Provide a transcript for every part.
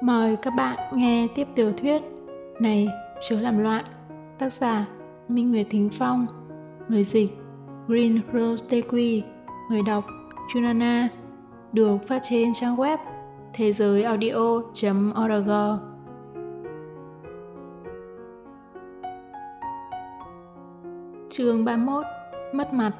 Mời các bạn nghe tiếp tiểu thuyết Này chứa làm loạn, Tác giả Minh Nguyệt Thính Phong, Người dịch Green Rose Tequi, Người đọc Junana, Được phát trên trang web thế giới audio.org Chương 31 Mất mặt.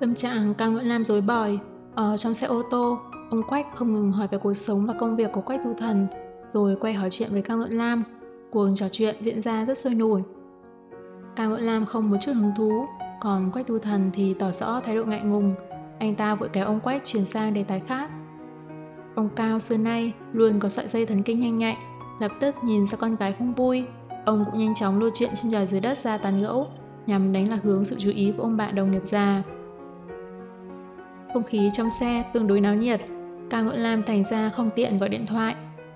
Tâm trạng cao ngưỡng lam dối bời Ở trong xe ô tô. Ông Quách không ngừng hỏi về cuộc sống và công việc của Quách Tu Thần, rồi quay hỏi chuyện với Cao Ngưỡng Lam. Cuộc trò chuyện diễn ra rất sôi nổi. Cao Ngưỡng Lam không một chút hứng thú, còn Quách Tu Thần thì tỏ rõ thái độ ngại ngùng. Anh ta vội kéo ông Quách chuyển sang đề tài khác. Ông Cao xưa nay luôn có sợi dây thần kinh nhanh nhạy, lập tức nhìn ra con gái không vui. Ông cũng nhanh chóng lôi chuyện trên trời dưới đất ra tàn gẫu, nhằm đánh lạc hướng sự chú ý của ông bạn đồng nghiệp già. Không khí trong xe tương đối náo nhiệt, Cao Ngưỡng Lam thành ra không tiện gọi điện thoại.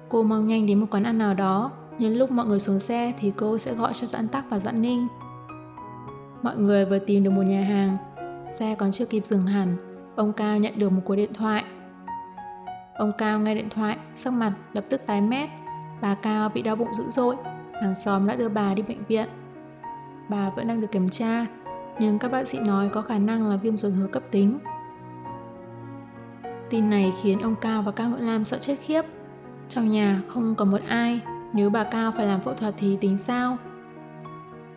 Cô mong nhanh đến một quán ăn nào đó, nhân lúc mọi người xuống xe thì cô sẽ gọi cho Doãn Tắc và Doãn Ninh. Mọi người vừa tìm được một nhà hàng, xe còn chưa kịp dừng hẳn, ông Cao nhận được một cuộc điện thoại. Ông Cao nghe điện thoại, sắc mặt lập tức tái mét, bà Cao bị đau bụng dữ dội, hàng xóm đã đưa bà đi bệnh viện. Bà vẫn đang được kiểm tra, nhưng các bác sĩ nói có khả năng là viêm ruột thừa cấp tính. Tin này khiến ông Cao và Cao Ngưỡng Lam sợ chết khiếp. Trong nhà không có một ai, nếu bà Cao phải làm phẫu thuật thì tính sao?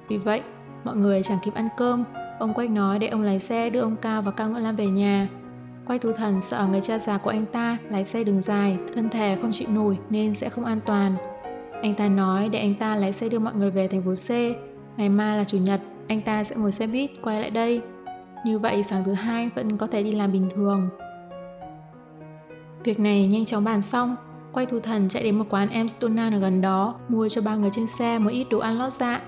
Vì vậy, mọi người chẳng kịp ăn cơm, ông Quách nói để ông lái xe đưa ông Cao và Cao Ngưỡng Lam về nhà. Quách Tu Thần sợ người cha già của anh ta lái xe đường dài, thân thể không chịu nổi nên sẽ không an toàn. Anh ta nói để anh ta lái xe đưa mọi người về thành phố C. Ngày mai là chủ nhật, anh ta sẽ ngồi xe buýt quay lại đây. Như vậy sáng thứ hai vẫn có thể đi làm bình thường. Việc này nhanh chóng bàn xong, quay thu thần chạy đến một quán em ở gần đó, mua cho ba người trên xe một ít đồ ăn lót dạ.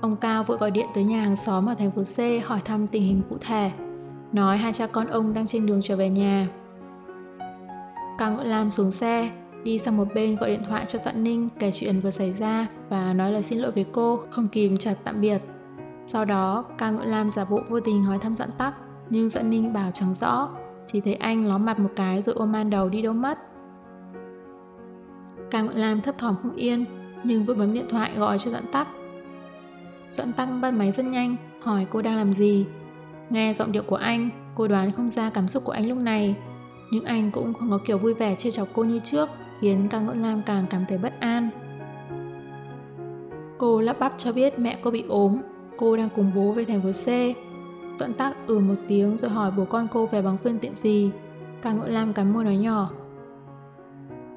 Ông Cao vội gọi điện tới nhà hàng xóm ở thành phố C hỏi thăm tình hình cụ thể, nói hai cha con ông đang trên đường trở về nhà. Cao Ngũ Lam xuống xe, đi sang một bên gọi điện thoại cho Doãn Ninh kể chuyện vừa xảy ra và nói lời xin lỗi với cô, không kìm chặt tạm biệt. Sau đó, Cao Ngũ Lam giả bộ vô tình hỏi thăm Doãn Tắc, nhưng Doãn Ninh bảo chẳng rõ, chỉ thấy anh ló mặt một cái rồi ôm man đầu đi đâu mất. Càng nguyễn Lam thấp thỏm không yên, nhưng vội bấm điện thoại gọi cho Doãn Tắc. Doãn Tắc bắt máy rất nhanh, hỏi cô đang làm gì. Nghe giọng điệu của anh, cô đoán không ra cảm xúc của anh lúc này. Nhưng anh cũng không có kiểu vui vẻ chơi chọc cô như trước, khiến Càng nguyễn Lam càng cảm thấy bất an. Cô lắp bắp cho biết mẹ cô bị ốm, cô đang cùng bố về thành phố C Doãn tắc ừ một tiếng rồi hỏi bố con cô về bằng phương tiện gì. Cả ngộ lam cắn môi nói nhỏ.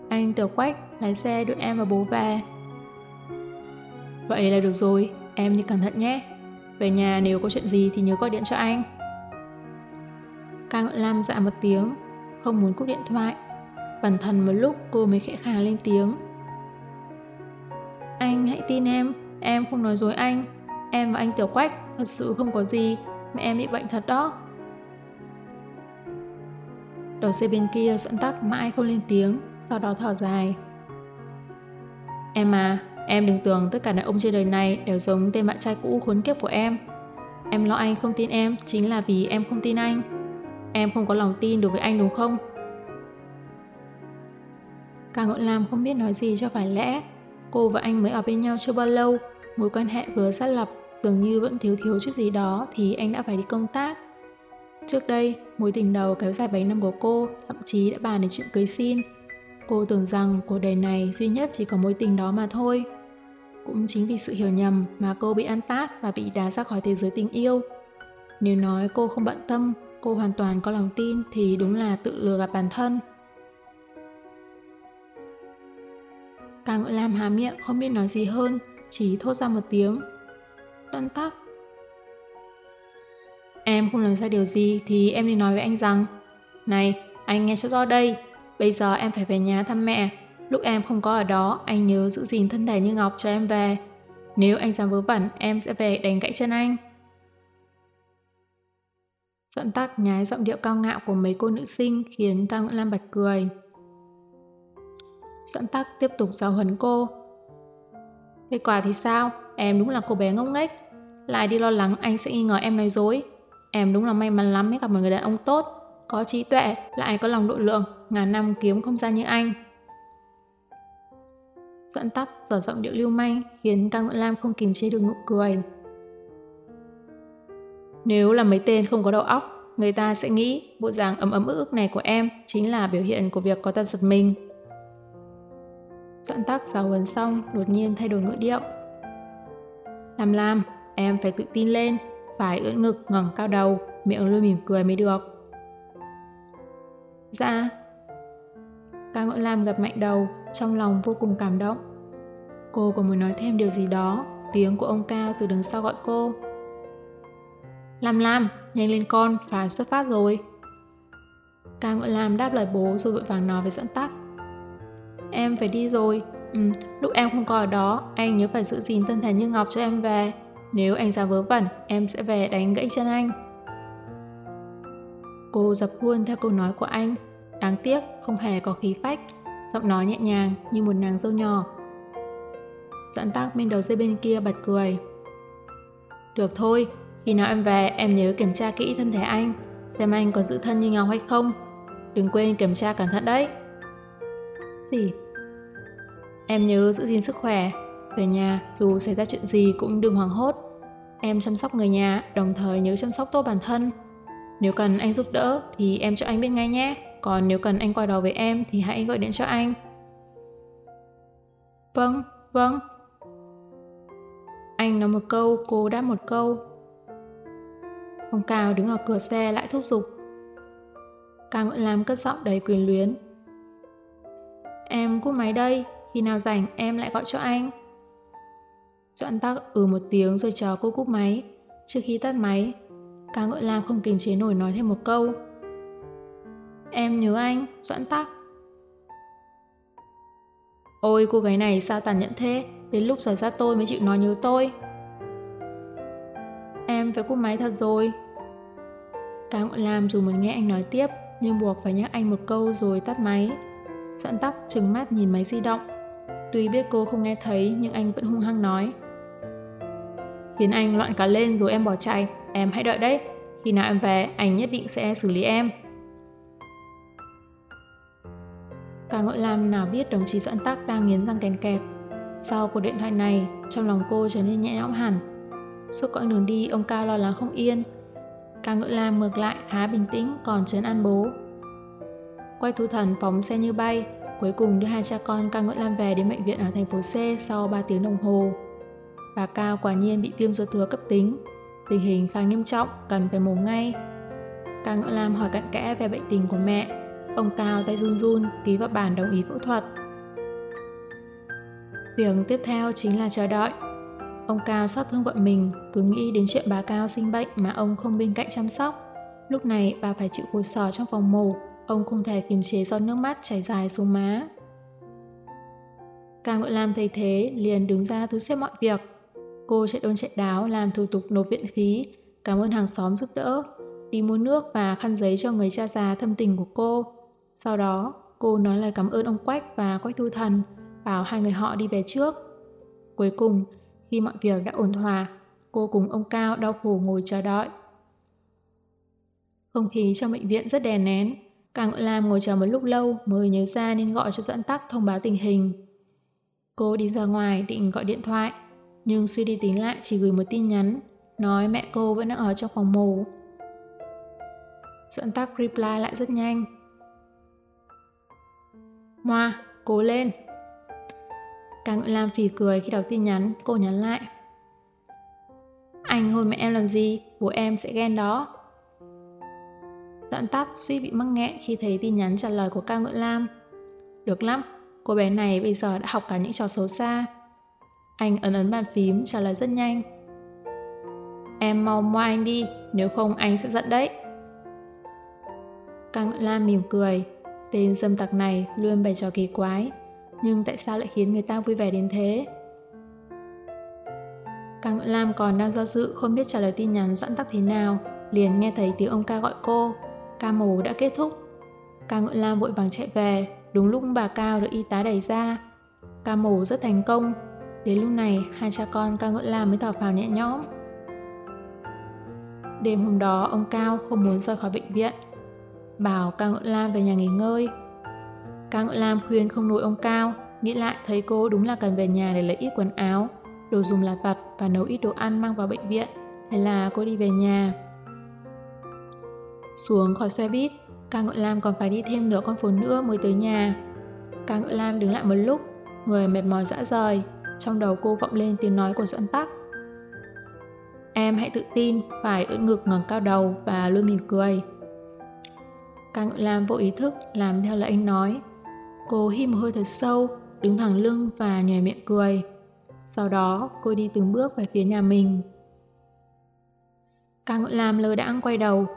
Anh tiểu quách, lái xe đưa em và bố về. Vậy là được rồi, em đi cẩn thận nhé. Về nhà nếu có chuyện gì thì nhớ gọi điện cho anh. Ca ngợi lam dạ một tiếng, không muốn cúp điện thoại. Bản thân một lúc cô mới khẽ khàng lên tiếng. Anh hãy tin em, em không nói dối anh. Em và anh Tiểu Quách thật sự không có gì, Mẹ em bị bệnh thật đó. Đầu xe bên kia dẫn tắc mãi không lên tiếng, sau đó thở dài. Em à, em đừng tưởng tất cả đàn ông trên đời này đều giống tên bạn trai cũ khốn kiếp của em. Em lo anh không tin em chính là vì em không tin anh. Em không có lòng tin đối với anh đúng không? Càng Ngọn Lam không biết nói gì cho phải lẽ. Cô và anh mới ở bên nhau chưa bao lâu, mối quan hệ vừa xác lập dường như vẫn thiếu thiếu chút gì đó thì anh đã phải đi công tác. Trước đây, mối tình đầu kéo dài 7 năm của cô thậm chí đã bàn đến chuyện cưới xin. Cô tưởng rằng cuộc đời này duy nhất chỉ có mối tình đó mà thôi. Cũng chính vì sự hiểu nhầm mà cô bị ăn tát và bị đá ra khỏi thế giới tình yêu. Nếu nói cô không bận tâm, cô hoàn toàn có lòng tin thì đúng là tự lừa gạt bản thân. Càng ngợi làm há miệng không biết nói gì hơn, chỉ thốt ra một tiếng Tận tắc. Em không làm sai điều gì thì em nên nói với anh rằng Này, anh nghe cho rõ đây, bây giờ em phải về nhà thăm mẹ. Lúc em không có ở đó, anh nhớ giữ gìn thân thể như ngọc cho em về. Nếu anh dám vớ vẩn, em sẽ về đánh gãy chân anh. Dọn tắc nhái giọng điệu cao ngạo của mấy cô nữ sinh khiến Cao Ngưỡng Lam bật cười. Dọn tắc tiếp tục giáo huấn cô. Kết quả thì sao? Em đúng là cô bé ngốc nghếch. Lại đi lo lắng anh sẽ nghi ngờ em nói dối. Em đúng là may mắn lắm mới gặp một người đàn ông tốt. có trí tuệ, lại có lòng độ lượng, ngàn năm kiếm không ra như anh. Doãn tắc dở giọng điệu lưu manh khiến Cang Nguyễn Lam không kìm chế được nụ cười. Nếu là mấy tên không có đầu óc, người ta sẽ nghĩ bộ dạng ấm ấm ức ức này của em chính là biểu hiện của việc có tật giật mình. Doãn tắc giáo huấn xong, đột nhiên thay đổi ngữ điệu. Lam Lam, em phải tự tin lên, phải ưỡn ngực ngẩng cao đầu, miệng luôn mỉm cười mới được. Dạ. Cao Ngọn Lam gặp mạnh đầu, trong lòng vô cùng cảm động. Cô còn muốn nói thêm điều gì đó, tiếng của ông Cao từ đằng sau gọi cô. Lam Lam, nhanh lên con, phải xuất phát rồi. Cao Ngọn Lam đáp lời bố rồi vội vàng nói với dẫn tắc. Em phải đi rồi, ừ, lúc em không có ở đó, anh nhớ phải giữ gìn thân thể như ngọc cho em về. Nếu anh ra vớ vẩn, em sẽ về đánh gãy chân anh. Cô dập khuôn theo câu nói của anh. Đáng tiếc, không hề có khí phách. Giọng nói nhẹ nhàng như một nàng dâu nhỏ. Doãn tắc bên đầu dây bên kia bật cười. Được thôi, khi nào em về em nhớ kiểm tra kỹ thân thể anh, xem anh có giữ thân như ngọc hay không. Đừng quên kiểm tra cẩn thận đấy. Gì? Em nhớ giữ gìn sức khỏe, về nhà dù xảy ra chuyện gì cũng đừng hoảng hốt. Em chăm sóc người nhà, đồng thời nhớ chăm sóc tốt bản thân. Nếu cần anh giúp đỡ thì em cho anh biết ngay nhé. Còn nếu cần anh quay đầu với em thì hãy gọi điện cho anh. Vâng, vâng. Anh nói một câu, cô đáp một câu. Ông Cao đứng ở cửa xe lại thúc giục. Cao Nguyễn Lam cất giọng đầy quyền luyến. Em cúp máy đây, khi nào rảnh em lại gọi cho anh. Doãn tắc ừ một tiếng rồi chờ cô cúp máy. Trước khi tắt máy, ca Ngợi Lam không kìm chế nổi nói thêm một câu. Em nhớ anh, Doãn tắc. Ôi cô gái này sao tàn nhẫn thế, đến lúc rời ra tôi mới chịu nói nhớ tôi. Em phải cúp máy thật rồi. Cá Ngọn Lam dù muốn nghe anh nói tiếp, nhưng buộc phải nhắc anh một câu rồi tắt máy. Doãn tắc trừng mắt nhìn máy di động. Tuy biết cô không nghe thấy nhưng anh vẫn hung hăng nói. Khiến anh loạn cả lên rồi em bỏ chạy, em hãy đợi đấy. Khi nào em về, anh nhất định sẽ xử lý em. Cả ngội Lam nào biết đồng chí Doãn Tắc đang nghiến răng kèn kẹt. Sau cuộc điện thoại này, trong lòng cô trở nên nhẹ nhõm hẳn. Suốt quãng đường đi, ông Cao lo lắng không yên. Ca ngợi Lam ngược lại khá bình tĩnh còn trấn an bố. Quay thu thần phóng xe như bay, cuối cùng đưa hai cha con Ca Nguyễn Lam về đến bệnh viện ở thành phố C sau 3 tiếng đồng hồ. Bà Cao quả nhiên bị viêm ruột thừa cấp tính, tình hình khá nghiêm trọng, cần phải mổ ngay. Ca Nguyễn Lam hỏi cặn kẽ về bệnh tình của mẹ, ông Cao tay run run ký vào bản đồng ý phẫu thuật. Việc tiếp theo chính là chờ đợi. Ông Cao xót thương vợ mình, cứ nghĩ đến chuyện bà Cao sinh bệnh mà ông không bên cạnh chăm sóc. Lúc này bà phải chịu khổ sở trong phòng mổ, ông không thể kiềm chế giọt nước mắt chảy dài xuống má. Cao Ngợi Lam thấy thế, liền đứng ra thu xếp mọi việc. Cô chạy đôn chạy đáo làm thủ tục nộp viện phí, cảm ơn hàng xóm giúp đỡ, đi mua nước và khăn giấy cho người cha già thâm tình của cô. Sau đó, cô nói lời cảm ơn ông Quách và Quách Thu Thần, bảo hai người họ đi về trước. Cuối cùng, khi mọi việc đã ổn thỏa, cô cùng ông Cao đau khổ ngồi chờ đợi. Không khí trong bệnh viện rất đè nén. Càng Ngọn Lam ngồi chờ một lúc lâu mới nhớ ra nên gọi cho Doãn Tắc thông báo tình hình. Cô đi ra ngoài định gọi điện thoại, nhưng suy đi tính lại chỉ gửi một tin nhắn, nói mẹ cô vẫn đang ở trong phòng mổ. Doãn Tắc reply lại rất nhanh. Moa, cố lên. Càng Ngọn Lam phì cười khi đọc tin nhắn, cô nhắn lại. Anh hôn mẹ em làm gì, bố em sẽ ghen đó. Doãn tắt suy bị mắc nghẹn khi thấy tin nhắn trả lời của Cao Ngợi Lam. Được lắm, cô bé này bây giờ đã học cả những trò xấu xa. Anh ấn ấn bàn phím trả lời rất nhanh. Em mau mua anh đi, nếu không anh sẽ giận đấy. Cao Ngợi Lam mỉm cười, tên dâm tặc này luôn bày trò kỳ quái, nhưng tại sao lại khiến người ta vui vẻ đến thế? Cao Ngợi Lam còn đang do dự không biết trả lời tin nhắn doãn tắc thế nào, liền nghe thấy tiếng ông ca gọi cô. Ca mổ đã kết thúc. Ca ngựa Lam vội vàng chạy về, đúng lúc bà Cao được y tá đẩy ra. Ca mổ rất thành công. Đến lúc này, hai cha con Ca ngựa Lam mới thở phào nhẹ nhõm. Đêm hôm đó, ông Cao không muốn rời khỏi bệnh viện. bảo ca ngựa Lam về nhà nghỉ ngơi. ca ngựa Lam khuyên không nuôi ông Cao, nghĩ lại thấy cô đúng là cần về nhà để lấy ít quần áo, đồ dùng lặt vặt và nấu ít đồ ăn mang vào bệnh viện, hay là cô đi về nhà. Xuống khỏi xe buýt, ca Ngọn Lam còn phải đi thêm nửa con phố nữa mới tới nhà. ca Ngọn Lam đứng lại một lúc, người mệt mỏi dã rời, trong đầu cô vọng lên tiếng nói của dẫn Tắc. Em hãy tự tin, phải ưỡn ngực ngẩng cao đầu và luôn mỉm cười. ca Ngọn Lam vô ý thức làm theo lời anh nói. Cô hít một hơi thật sâu, đứng thẳng lưng và nhòe miệng cười. Sau đó, cô đi từng bước về phía nhà mình. ca Ngọn Lam lơ đãng quay đầu,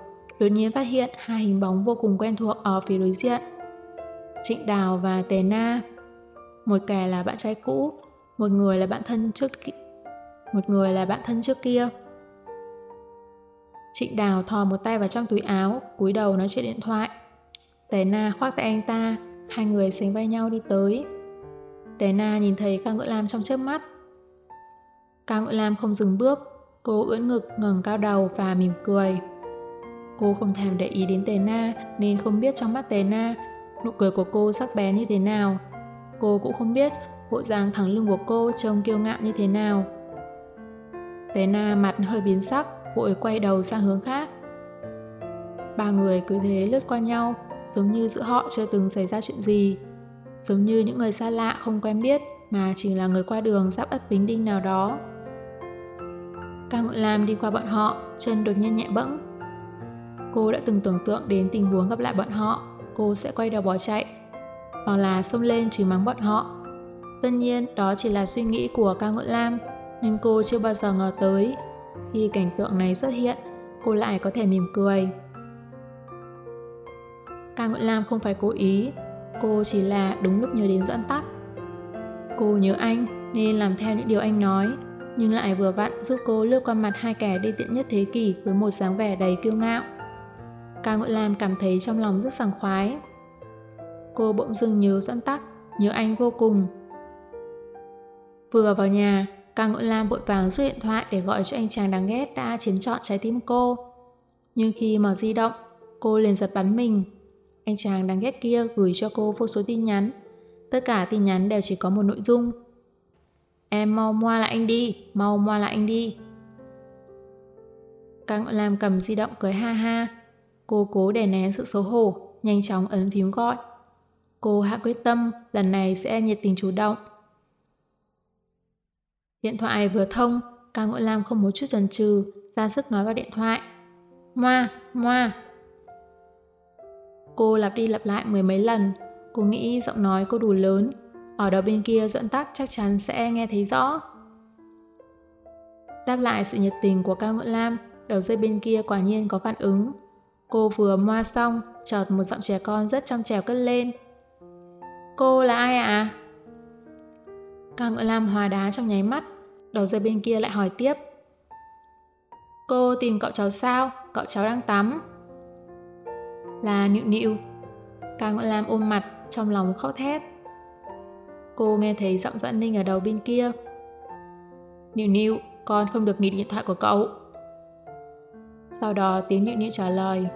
đột nhiên phát hiện hai hình bóng vô cùng quen thuộc ở phía đối diện. Trịnh Đào và Tề Na. Một kẻ là bạn trai cũ, một người là bạn thân trước một người là bạn thân trước kia. Trịnh Đào thò một tay vào trong túi áo, cúi đầu nói chuyện điện thoại. Tề Na khoác tay anh ta, hai người sánh vai nhau đi tới. Tề Na nhìn thấy Cao Ngựa Lam trong chớp mắt. Cao Ngựa Lam không dừng bước, cô ưỡn ngực ngẩng cao đầu và mỉm cười. Cô không thèm để ý đến Tề Na nên không biết trong mắt Tề Na nụ cười của cô sắc bén như thế nào. Cô cũng không biết bộ dáng thẳng lưng của cô trông kiêu ngạo như thế nào. Tề Na mặt hơi biến sắc, vội quay đầu sang hướng khác. Ba người cứ thế lướt qua nhau, giống như giữa họ chưa từng xảy ra chuyện gì. Giống như những người xa lạ không quen biết mà chỉ là người qua đường giáp ất Bính Đinh nào đó. ca Ngọn Lam đi qua bọn họ, chân đột nhiên nhẹ bẫng. Cô đã từng tưởng tượng đến tình huống gặp lại bọn họ, cô sẽ quay đầu bỏ chạy, hoặc là xông lên chửi mắng bọn họ. Tất nhiên, đó chỉ là suy nghĩ của Cao Ngọn Lam, nhưng cô chưa bao giờ ngờ tới. Khi cảnh tượng này xuất hiện, cô lại có thể mỉm cười. Cao Ngọn Lam không phải cố ý, cô chỉ là đúng lúc nhớ đến dẫn tắt. Cô nhớ anh nên làm theo những điều anh nói, nhưng lại vừa vặn giúp cô lướt qua mặt hai kẻ đi tiện nhất thế kỷ với một dáng vẻ đầy kiêu ngạo. Cao Ngội Lam cảm thấy trong lòng rất sảng khoái. Cô bỗng dưng nhớ dẫn Tắc, nhớ anh vô cùng. Vừa vào nhà, Cao Ngội Lam vội vàng rút điện thoại để gọi cho anh chàng đáng ghét đã chiếm trọn trái tim cô. Nhưng khi mở di động, cô liền giật bắn mình. Anh chàng đáng ghét kia gửi cho cô vô số tin nhắn. Tất cả tin nhắn đều chỉ có một nội dung. Em mau moa lại anh đi, mau moa lại anh đi. Cao Ngọn Lam cầm di động cười ha ha. Cô cố đè nén sự xấu hổ, nhanh chóng ấn phím gọi. Cô hạ quyết tâm, lần này sẽ nhiệt tình chủ động. Điện thoại vừa thông, Cao Ngộ Lam không một chút chần chừ, ra sức nói vào điện thoại. Moa, moa. Cô lặp đi lặp lại mười mấy lần, cô nghĩ giọng nói cô đủ lớn, ở đầu bên kia dẫn tắc chắc chắn sẽ nghe thấy rõ. Đáp lại sự nhiệt tình của Cao Ngộ Lam, đầu dây bên kia quả nhiên có phản ứng. Cô vừa moa xong, chợt một giọng trẻ con rất trong trèo cất lên. Cô là ai ạ? À? Cao Ngựa Lam hòa đá trong nháy mắt, đầu dây bên kia lại hỏi tiếp. Cô tìm cậu cháu sao? Cậu cháu đang tắm. Là nịu nịu. Cao Ngựa Lam ôm mặt, trong lòng khóc thét. Cô nghe thấy giọng Doãn Ninh ở đầu bên kia. Nịu nịu, con không được nghỉ điện thoại của cậu. Sau đó tiếng nịu nịu trả lời.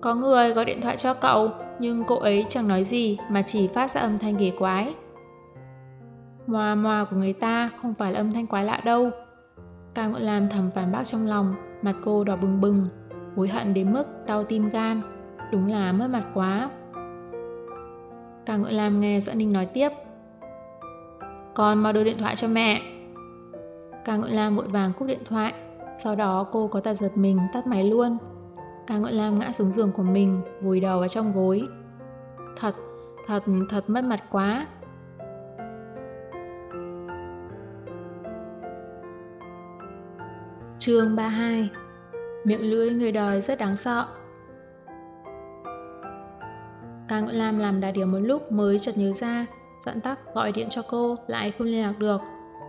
Có người gọi điện thoại cho cậu, nhưng cô ấy chẳng nói gì mà chỉ phát ra âm thanh ghê quái. Moa moa của người ta không phải là âm thanh quái lạ đâu. Cao Ngọn Lam thầm phản bác trong lòng, mặt cô đỏ bừng bừng, hối hận đến mức đau tim gan. Đúng là mất mặt quá. Cao Ngọn Lam nghe Doãn Ninh nói tiếp. Con mau đưa điện thoại cho mẹ. Cao Ngọn Lam vội vàng cúp điện thoại, sau đó cô có ta giật mình tắt máy luôn. Cao ngợi Lam ngã xuống giường của mình, vùi đầu vào trong gối. Thật, thật, thật mất mặt quá. Chương 32 Miệng lưỡi người đời rất đáng sợ Càng ngợi Lam làm đà điều một lúc mới chợt nhớ ra dọn tắc gọi điện cho cô lại không liên lạc được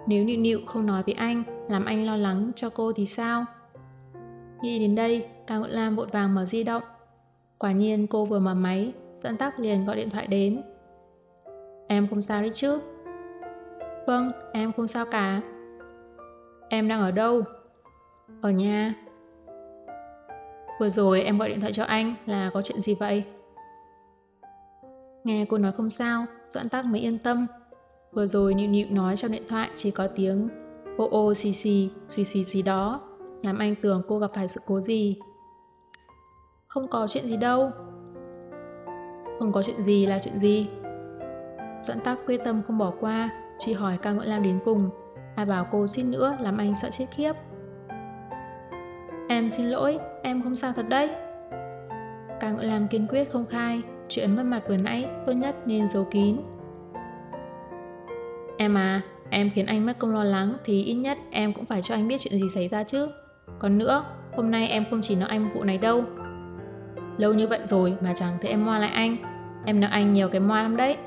Nếu nịu nịu không nói với anh Làm anh lo lắng cho cô thì sao Nghĩ đến đây Cao Ngọn Lam vội vàng mở di động Quả nhiên cô vừa mở máy Doãn tắc liền gọi điện thoại đến Em không sao đấy chứ Vâng em không sao cả Em đang ở đâu ở nhà. Vừa rồi em gọi điện thoại cho anh là có chuyện gì vậy? Nghe cô nói không sao, Doãn Tắc mới yên tâm. Vừa rồi nhịu nhịu nói trong điện thoại chỉ có tiếng ô ô xì xì, suy suy gì đó, làm anh tưởng cô gặp phải sự cố gì. Không có chuyện gì đâu. Không có chuyện gì là chuyện gì? Doãn Tắc quyết tâm không bỏ qua, chỉ hỏi ca Nguyễn Lam đến cùng. Ai bảo cô suýt nữa làm anh sợ chết khiếp. Em xin lỗi, em không sao thật đấy. Ca Nguyễn Lam kiên quyết không khai, chuyện mất mặt vừa nãy tốt nhất nên giấu kín. Em à, em khiến anh mất công lo lắng thì ít nhất em cũng phải cho anh biết chuyện gì xảy ra chứ. Còn nữa, hôm nay em không chỉ nói anh vụ này đâu. Lâu như vậy rồi mà chẳng thấy em moa lại anh. Em nợ anh nhiều cái moa lắm đấy.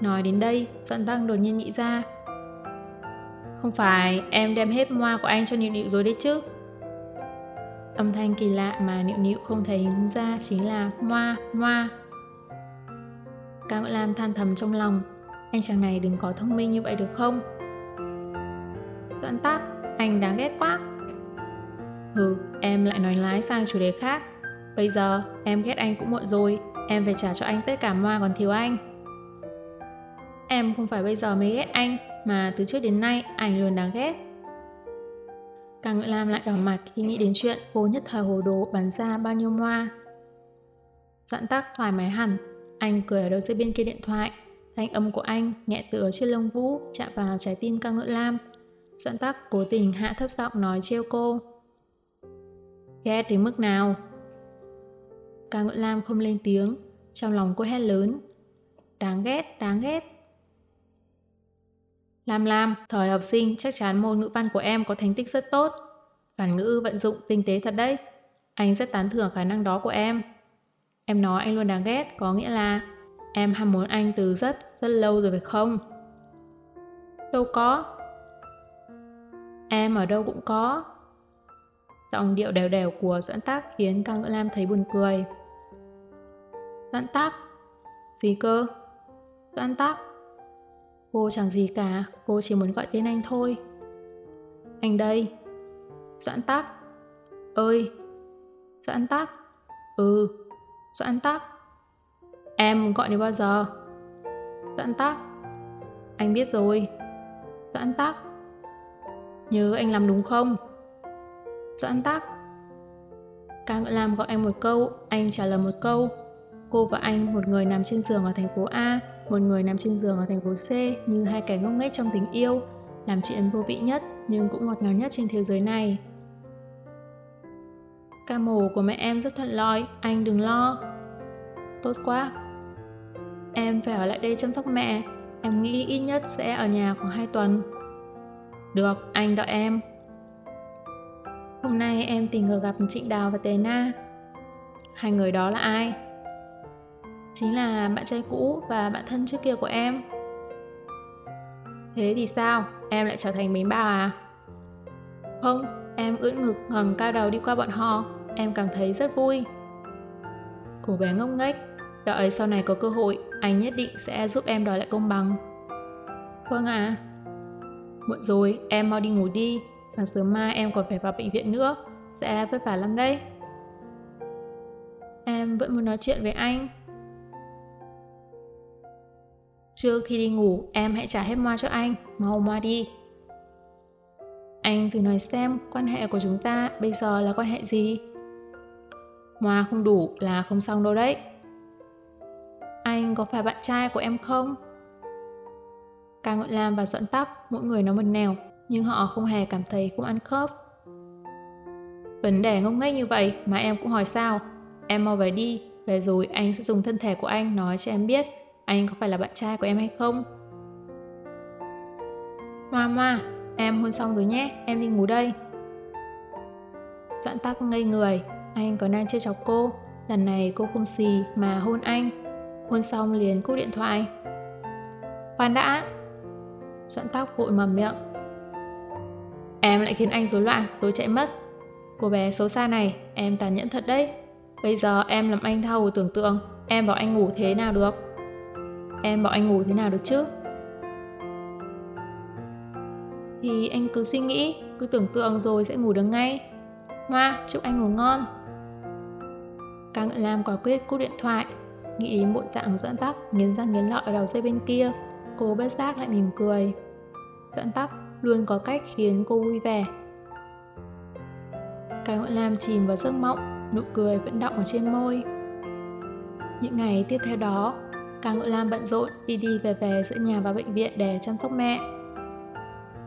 Nói đến đây, Doãn Tăng đột nhiên nghĩ ra. Không phải em đem hết moa của anh cho Nịu Nịu rồi đấy chứ. Âm thanh kỳ lạ mà Nịu Nịu không thể hình ra chính là moa, moa. Cao Ngọc Lam than thầm trong lòng, anh chàng này đừng có thông minh như vậy được không? Doãn Tác, anh đáng ghét quá. Hừ, em lại nói lái sang chủ đề khác. Bây giờ em ghét anh cũng muộn rồi, em phải trả cho anh tất cả moa còn thiếu anh. Em không phải bây giờ mới ghét anh, mà từ trước đến nay anh luôn đáng ghét. Càng Ngự Lam lại đỏ mặt khi nghĩ đến chuyện cô nhất thời hồ đồ bắn ra bao nhiêu moa. Dặn tắc thoải mái hẳn, anh cười ở đầu dây bên kia điện thoại. Thanh âm của anh nhẹ tựa trên lông vũ chạm vào trái tim Càng Ngự Lam. Dặn tắc cố tình hạ thấp giọng nói trêu cô. Ghét đến mức nào? Càng Ngự Lam không lên tiếng, trong lòng cô hét lớn. Đáng ghét, đáng ghét. Lam Lam, thời học sinh chắc chắn môn ngữ văn của em có thành tích rất tốt. Phản ngữ vận dụng tinh tế thật đấy. Anh rất tán thưởng khả năng đó của em. Em nói anh luôn đáng ghét, có nghĩa là em ham muốn anh từ rất, rất lâu rồi phải không? Đâu có. Em ở đâu cũng có. Giọng điệu đều đều của Doãn Tác khiến Cao Ngữ Lam thấy buồn cười. Doãn Tác? Gì cơ? Doãn Tác? Cô chẳng gì cả, cô chỉ muốn gọi tên anh thôi. Anh đây. Doãn tác, Ơi. Doãn tác, Ừ. Doãn tác, Em gọi đến bao giờ? Doãn tác, Anh biết rồi. Doãn tác, Nhớ anh làm đúng không? Doãn tắc. Ca ngựa làm gọi anh một câu, anh trả lời một câu. Cô và anh, một người nằm trên giường ở thành phố A, một người nằm trên giường ở thành phố C như hai kẻ ngốc nghếch trong tình yêu, làm chuyện vô vị nhất nhưng cũng ngọt ngào nhất trên thế giới này. Ca mổ của mẹ em rất thuận lợi, anh đừng lo. Tốt quá. Em phải ở lại đây chăm sóc mẹ, em nghĩ ít nhất sẽ ở nhà khoảng 2 tuần. Được, anh đợi em. Hôm nay em tình cờ gặp Trịnh Đào và Tề Na. Hai người đó là ai? chính là bạn trai cũ và bạn thân trước kia của em. Thế thì sao? Em lại trở thành bánh bao à? Không, em ưỡn ngực ngẩng cao đầu đi qua bọn họ, em cảm thấy rất vui. Cô bé ngốc nghếch, đợi sau này có cơ hội, anh nhất định sẽ giúp em đòi lại công bằng. Vâng ạ. À. Muộn rồi, em mau đi ngủ đi, sáng sớm mai em còn phải vào bệnh viện nữa, sẽ vất vả lắm đấy. Em vẫn muốn nói chuyện với anh. Trước khi đi ngủ, em hãy trả hết moa cho anh, mau moa đi. Anh thử nói xem quan hệ của chúng ta bây giờ là quan hệ gì? Moa không đủ là không xong đâu đấy. Anh có phải bạn trai của em không? Càng Ngọn Lam và dọn tóc, mỗi người nó một nẻo, nhưng họ không hề cảm thấy không ăn khớp. Vấn đề ngốc nghếch như vậy mà em cũng hỏi sao? Em mau về đi, về rồi anh sẽ dùng thân thể của anh nói cho em biết anh có phải là bạn trai của em hay không? Hoa hoa, em hôn xong rồi nhé, em đi ngủ đây. Doãn tắc ngây người, anh còn đang chơi chọc cô. Lần này cô không xì mà hôn anh. Hôn xong liền cúp điện thoại. Khoan đã. Doãn tóc vội mầm miệng. Lại khiến anh rối loạn rồi chạy mất. Cô bé xấu xa này, em tàn nhẫn thật đấy. Bây giờ em làm anh thao tưởng tượng, em bảo anh ngủ thế nào được. Em bảo anh ngủ thế nào được chứ? Thì anh cứ suy nghĩ, cứ tưởng tượng rồi sẽ ngủ được ngay. Hoa, chúc anh ngủ ngon. ca ngợi Lam quả quyết cúp điện thoại, nghĩ đến bộ dạng dẫn tóc, nghiến răng nghiến lợi ở đầu dây bên kia. Cô bất giác lại mỉm cười. Dẫn tóc luôn có cách khiến cô vui vẻ. Cái ngọn Lam chìm vào giấc mộng, nụ cười vẫn đọng ở trên môi. Những ngày tiếp theo đó, Cao Ngự Lam bận rộn đi đi về về giữa nhà và bệnh viện để chăm sóc mẹ.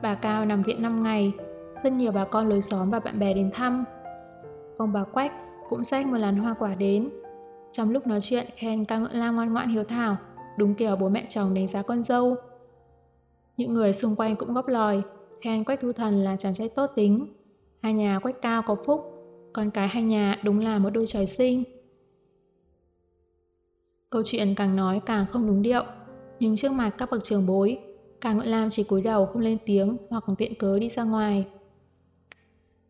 Bà Cao nằm viện 5 ngày, rất nhiều bà con lối xóm và bạn bè đến thăm. Ông bà Quách cũng xách một làn hoa quả đến. Trong lúc nói chuyện khen Ca Ngự Lam ngoan ngoãn hiếu thảo, đúng kiểu bố mẹ chồng đánh giá con dâu. Những người xung quanh cũng góp lời, khen Quách Thu Thần là chàng trai tốt tính. Hai nhà Quách Cao có phúc, con cái hai nhà đúng là một đôi trời sinh. Câu chuyện càng nói càng không đúng điệu, nhưng trước mặt các bậc trường bối, Càng Ngọn Lam chỉ cúi đầu không lên tiếng hoặc viện cớ đi ra ngoài.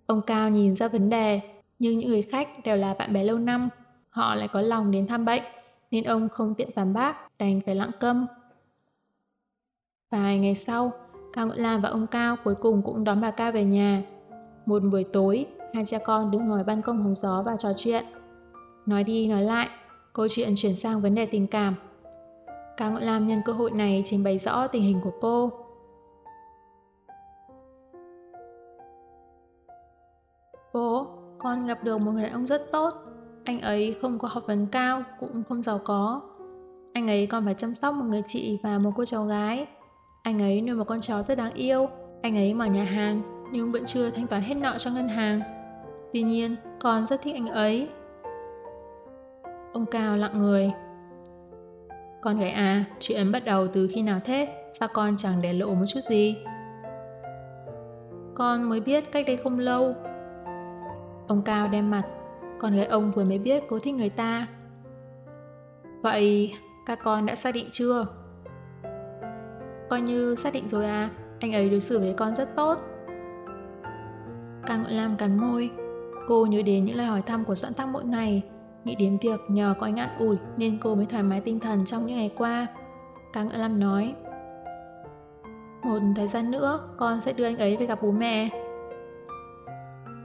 Ông Cao nhìn ra vấn đề, nhưng những người khách đều là bạn bè lâu năm, họ lại có lòng đến thăm bệnh, nên ông không tiện phản bác, đành phải lặng câm. Vài ngày sau, Cao Ngọn Lam và ông Cao cuối cùng cũng đón bà ca về nhà. Một buổi tối, hai cha con đứng ngồi ban công hóng gió và trò chuyện. Nói đi nói lại, câu chuyện chuyển sang vấn đề tình cảm. Cao Ngọn Lam nhân cơ hội này trình bày rõ tình hình của cô. Bố, con gặp được một người đàn ông rất tốt. Anh ấy không có học vấn cao, cũng không giàu có. Anh ấy còn phải chăm sóc một người chị và một cô cháu gái. Anh ấy nuôi một con chó rất đáng yêu. Anh ấy mở nhà hàng, nhưng vẫn chưa thanh toán hết nợ cho ngân hàng. Tuy nhiên, con rất thích anh ấy. Ông Cao lặng người. Con gái à, chuyện bắt đầu từ khi nào thế? Sao con chẳng để lộ một chút gì? Con mới biết cách đây không lâu. Ông Cao đem mặt, con gái ông vừa mới biết cô thích người ta. Vậy, các con đã xác định chưa? Coi như xác định rồi à, anh ấy đối xử với con rất tốt. Càng Ngọn Lam cắn môi, cô nhớ đến những lời hỏi thăm của Doãn tác mỗi ngày, nghĩ đến việc nhờ có anh an ủi nên cô mới thoải mái tinh thần trong những ngày qua. Càng Ngọn Lam nói, một thời gian nữa con sẽ đưa anh ấy về gặp bố mẹ.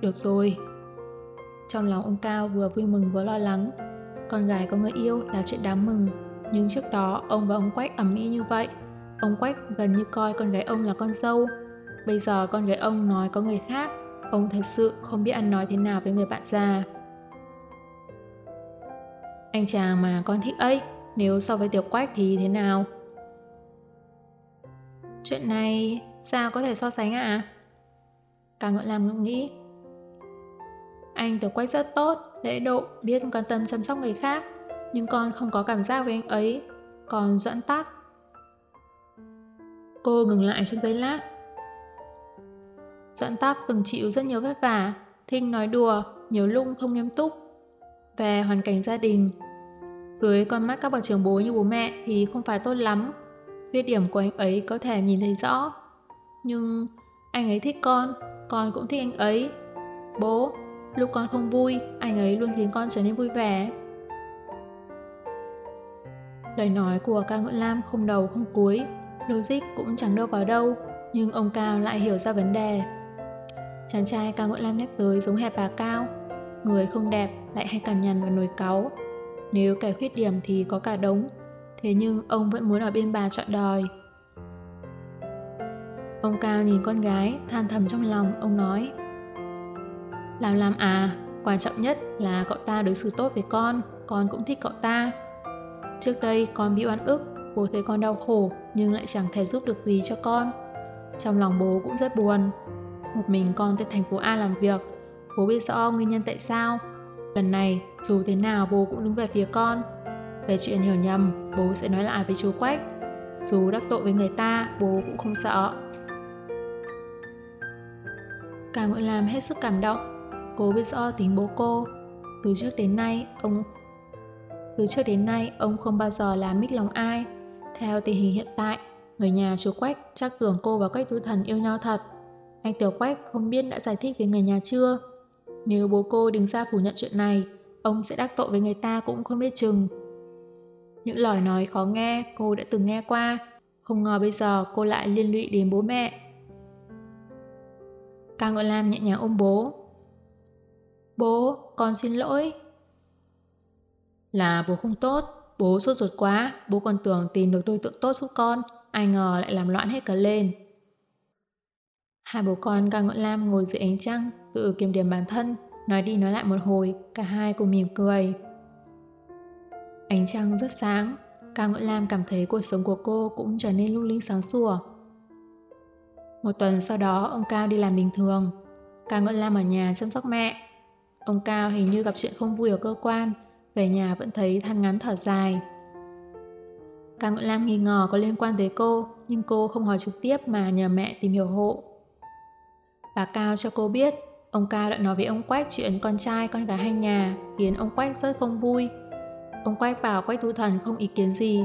Được rồi. Trong lòng ông Cao vừa vui mừng vừa lo lắng. Con gái có người yêu là chuyện đáng mừng, nhưng trước đó ông và ông Quách ẩm ý như vậy. Ông Quách gần như coi con gái ông là con dâu. Bây giờ con gái ông nói có người khác, ông thật sự không biết ăn nói thế nào với người bạn già. Anh chàng mà con thích ấy, nếu so với Tiểu Quách thì thế nào? Chuyện này sao có thể so sánh ạ? À? Càng ngợi làm ngẫm nghĩ. Anh Tiểu Quách rất tốt, lễ độ, biết quan tâm chăm sóc người khác, nhưng con không có cảm giác với anh ấy, còn doãn tắc. Cô ngừng lại trong giấy lát. Doãn Tác từng chịu rất nhiều vất vả, thinh nói đùa, nhiều lung không nghiêm túc. Về hoàn cảnh gia đình, dưới con mắt các bậc trưởng bố như bố mẹ thì không phải tốt lắm. Khuyết điểm của anh ấy có thể nhìn thấy rõ. Nhưng anh ấy thích con, con cũng thích anh ấy. Bố, lúc con không vui, anh ấy luôn khiến con trở nên vui vẻ. Lời nói của ca ngưỡng lam không đầu không cuối, logic cũng chẳng đâu vào đâu, nhưng ông Cao lại hiểu ra vấn đề. Chàng trai cao nguyễn lam nhắc tới giống hẹp bà Cao, người không đẹp lại hay cằn nhằn và nổi cáu, nếu kẻ khuyết điểm thì có cả đống, thế nhưng ông vẫn muốn ở bên bà trọn đời. Ông Cao nhìn con gái, than thầm trong lòng, ông nói Làm làm à, quan trọng nhất là cậu ta đối xử tốt với con, con cũng thích cậu ta. Trước đây con bị oan ức, bố thấy con đau khổ nhưng lại chẳng thể giúp được gì cho con. Trong lòng bố cũng rất buồn. Một mình con tới thành phố A làm việc, bố biết rõ nguyên nhân tại sao Lần này, dù thế nào bố cũng đứng về phía con. Về chuyện hiểu nhầm, bố sẽ nói lại với chú Quách. Dù đắc tội với người ta, bố cũng không sợ. cả Nguyễn làm hết sức cảm động. Cô biết rõ tính bố cô. Từ trước đến nay, ông từ trước đến nay, ông không bao giờ làm mít lòng ai. Theo tình hình hiện tại, người nhà chú Quách chắc tưởng cô và Quách Tư Thần yêu nhau thật. Anh Tiểu Quách không biết đã giải thích với người nhà chưa? Nếu bố cô đứng ra phủ nhận chuyện này, ông sẽ đắc tội với người ta cũng không biết chừng. Những lời nói khó nghe cô đã từng nghe qua, không ngờ bây giờ cô lại liên lụy đến bố mẹ. Cao Ngợi Lam nhẹ nhàng ôm bố. Bố, con xin lỗi. Là bố không tốt, bố sốt ruột quá, bố còn tưởng tìm được đối tượng tốt giúp con, ai ngờ lại làm loạn hết cả lên. Hai bố con ca ngợi lam ngồi dưới ánh trăng, tự kiểm điểm bản thân, nói đi nói lại một hồi, cả hai cùng mỉm cười. Ánh trăng rất sáng, ca ngợi lam cảm thấy cuộc sống của cô cũng trở nên lung linh sáng sủa. Một tuần sau đó, ông Cao đi làm bình thường. Ca ngợi lam ở nhà chăm sóc mẹ. Ông Cao hình như gặp chuyện không vui ở cơ quan, về nhà vẫn thấy than ngắn thở dài. Ca nguyễn lam nghi ngờ có liên quan tới cô, nhưng cô không hỏi trực tiếp mà nhờ mẹ tìm hiểu hộ. Bà Cao cho cô biết, ông Cao đã nói với ông Quách chuyện con trai con gái hai nhà, khiến ông Quách rất không vui. Ông Quách bảo Quách Thu Thần không ý kiến gì.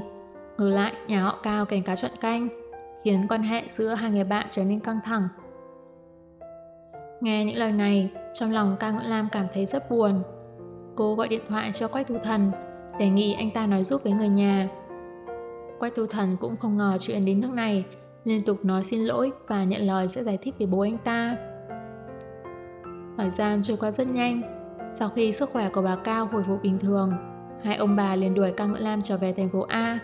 Ngược lại, nhà họ Cao cảnh cá chọn canh, khiến quan hệ giữa hai người bạn trở nên căng thẳng. Nghe những lời này, trong lòng ca nguyễn lam cảm thấy rất buồn. Cô gọi điện thoại cho Quách Thu Thần, đề nghị anh ta nói giúp với người nhà. Quách Thu Thần cũng không ngờ chuyện đến nước này, liên tục nói xin lỗi và nhận lời sẽ giải thích với bố anh ta. Thời gian trôi qua rất nhanh. Sau khi sức khỏe của bà Cao hồi phục bình thường, hai ông bà liền đuổi Cao Ngưỡng Lam trở về thành phố A.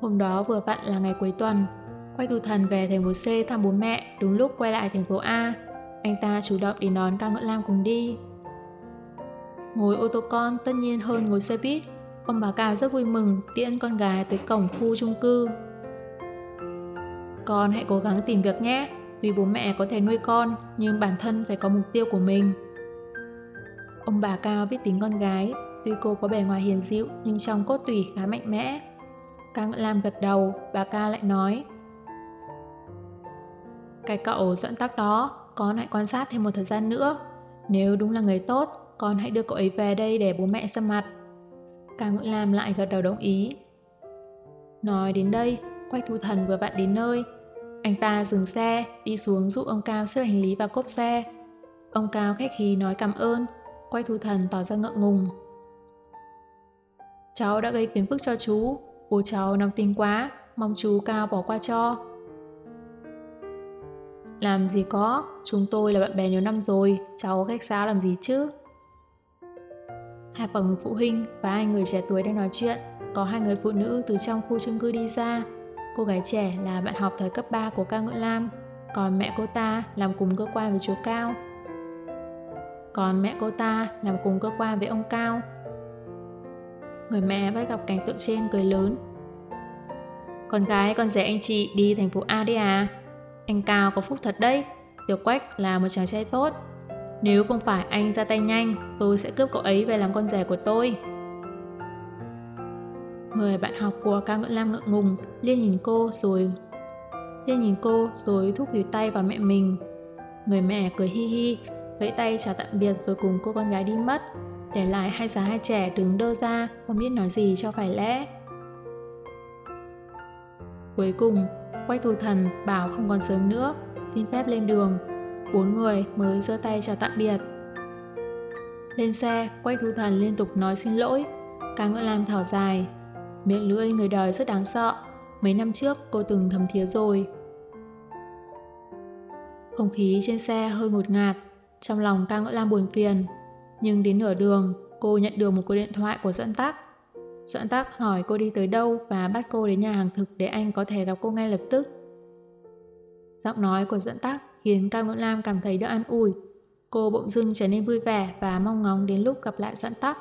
Hôm đó vừa vặn là ngày cuối tuần, Quách Thu Thần về thành phố C thăm bố mẹ đúng lúc quay lại thành phố A. Anh ta chủ động đi đón Cao Ngưỡng Lam cùng đi. Ngồi ô tô con tất nhiên hơn ngồi xe buýt. Ông bà Cao rất vui mừng tiễn con gái tới cổng khu chung cư. Con hãy cố gắng tìm việc nhé. Tuy bố mẹ có thể nuôi con, nhưng bản thân phải có mục tiêu của mình. Ông bà Cao biết tính con gái, tuy cô có bề ngoài hiền dịu nhưng trong cốt tủy khá mạnh mẽ. Cao Ngựa Lam gật đầu, bà Cao lại nói. Cái cậu dẫn tắc đó, con hãy quan sát thêm một thời gian nữa. Nếu đúng là người tốt, con hãy đưa cậu ấy về đây để bố mẹ xem mặt. Cao Ngự Lam lại gật đầu đồng ý. Nói đến đây, Quách Thu Thần vừa vặn đến nơi, anh ta dừng xe, đi xuống giúp ông Cao xếp hành lý vào cốp xe. Ông Cao khách khí nói cảm ơn, quay thu thần tỏ ra ngượng ngùng. Cháu đã gây phiền phức cho chú, bố cháu nóng tin quá, mong chú Cao bỏ qua cho. Làm gì có, chúng tôi là bạn bè nhiều năm rồi, cháu khách sáo làm gì chứ? Hai phần phụ huynh và hai người trẻ tuổi đang nói chuyện, có hai người phụ nữ từ trong khu chung cư đi ra. Cô gái trẻ là bạn học thời cấp 3 của Cao Ngưỡng Lam, còn mẹ cô ta làm cùng cơ quan với chú Cao. Còn mẹ cô ta làm cùng cơ quan với ông Cao. Người mẹ bắt gặp cảnh tượng trên cười lớn. Con gái con rể anh chị đi thành phố A đi à? Anh Cao có phúc thật đấy, Tiểu Quách là một chàng trai tốt. Nếu không phải anh ra tay nhanh, tôi sẽ cướp cậu ấy về làm con rể của tôi. Người bạn học của Cao Ngưỡng Lam ngượng ngùng, Liên nhìn cô rồi Liên nhìn cô rồi thúc khỉu tay vào mẹ mình. Người mẹ cười hi hi, vẫy tay chào tạm biệt rồi cùng cô con gái đi mất, để lại hai già hai trẻ đứng đơ ra, không biết nói gì cho phải lẽ. Cuối cùng, quay thù Thần bảo không còn sớm nữa, xin phép lên đường. Bốn người mới giơ tay chào tạm biệt. Lên xe, Quách Thu Thần liên tục nói xin lỗi. Cá ngựa Lam thở dài, Miệng lưỡi người đời rất đáng sợ. Mấy năm trước cô từng thấm thía rồi. Không khí trên xe hơi ngột ngạt, trong lòng ca ngựa lam buồn phiền. Nhưng đến nửa đường, cô nhận được một cuộc điện thoại của Doãn Tắc. Doãn Tắc hỏi cô đi tới đâu và bắt cô đến nhà hàng thực để anh có thể gặp cô ngay lập tức. Giọng nói của Doãn Tắc khiến Cao Ngưỡng Lam cảm thấy đỡ an ủi. Cô bỗng dưng trở nên vui vẻ và mong ngóng đến lúc gặp lại Doãn Tắc.